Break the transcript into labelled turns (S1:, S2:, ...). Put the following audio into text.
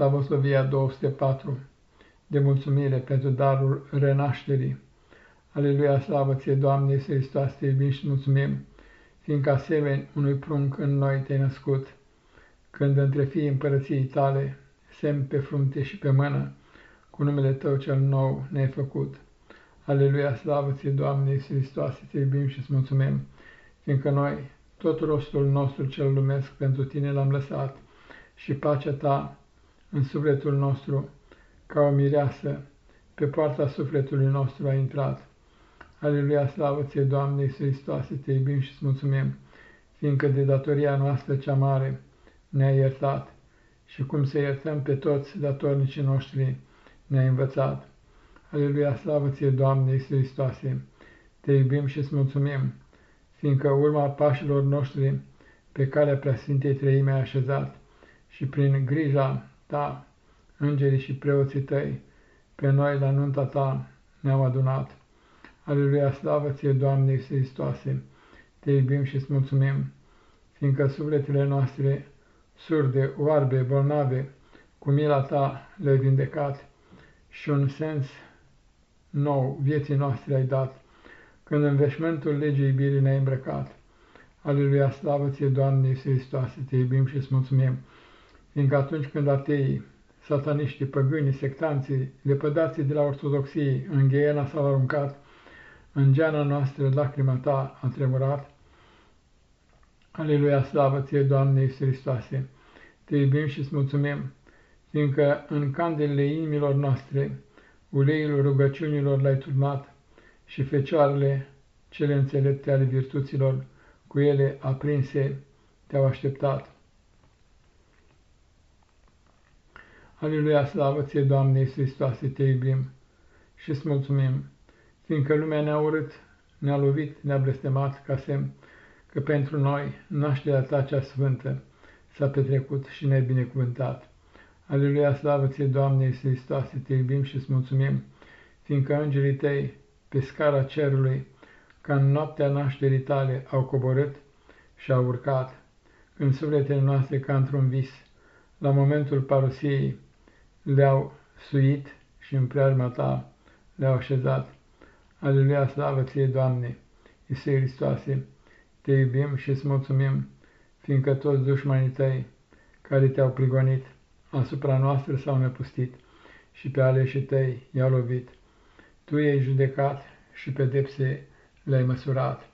S1: Slavoslovia 204 de mulțumire pentru darul renașterii. Aleluia, slavă ție, Doamne, Iisus Hristos, te iubim și mulțumim, fiindcă asemeni unui prunc în noi te-ai născut, când între fii împărăției tale, semn pe frunte și pe mână, cu numele Tău cel nou ne-ai făcut. Aleluia, slavă ție, Doamne, Iisus Hristos, te iubim și îți mulțumim, fiindcă noi tot rostul nostru cel lumesc pentru Tine l-am lăsat și pacea Ta în sufletul nostru, ca o mireasă, pe poarta sufletului nostru a intrat. Aleluia, slavă ție, Doamne Iisus Hristoase, te iubim și îți mulțumim, fiindcă de datoria noastră cea mare ne-a iertat și cum să iertăm pe toți datornicii noștri ne-a învățat. Aleluia, slavă ție, Doamne Iisus Hristoase, te iubim și îți mulțumim, fiindcă urma pașilor noștri pe calea preasfintei treime a așezat și prin grija ta, îngerii și preoții tăi, pe noi la nunta ta ne-au adunat. Aleluia, slavă ție, Doamne Iisus Hristoase, te iubim și îți mulțumim, fiindcă sufletele noastre surde, oarbe, bolnave, cu mila ta le-ai vindecat și un sens nou vieții noastre ai dat, când în veșmântul legii iubirii ne-ai îmbrăcat. Aleluia, slavă ție, Doamne Iisus Hristoase, te iubim și îți mulțumim, fiindcă atunci când ateii, sataniștii, păgânii, sectanții, lepădații de la ortodoxie, în ghiena s-au aruncat, în geana noastră lacrima ta a tremurat. Aleluia, slavă ție, Doamne Iisus Hristoase, te iubim și îți mulțumim, fiindcă în candelele inimilor noastre, uleiul rugăciunilor l-ai turnat și fecioarele cele înțelepte ale virtuților, cu ele aprinse, te-au așteptat. Aleluia, slavă ție, Doamne Iisus Hristoase, te iubim și îți mulțumim, fiindcă lumea ne-a urât, ne-a lovit, ne-a blestemat ca semn că pentru noi nașterea ta cea sfântă s-a petrecut și ne-ai binecuvântat. Aleluia, slavă ție, Doamne Iisus Hristoase, te iubim și îți mulțumim, fiindcă îngerii tăi pe scara cerului, ca în noaptea nașterii tale, au coborât și au urcat, în sufletele noastre ca într-un vis, la momentul parusiei, le-au suit și în preajma ta le-au așezat. Aleluia, slavă ție, Doamne, Iisus Hristoase, te iubim și îți mulțumim, fiindcă toți dușmanii tăi care te-au prigonit asupra noastră s-au năpustit și pe aleșii tăi i-au lovit. Tu i-ai judecat și pedepse le-ai măsurat.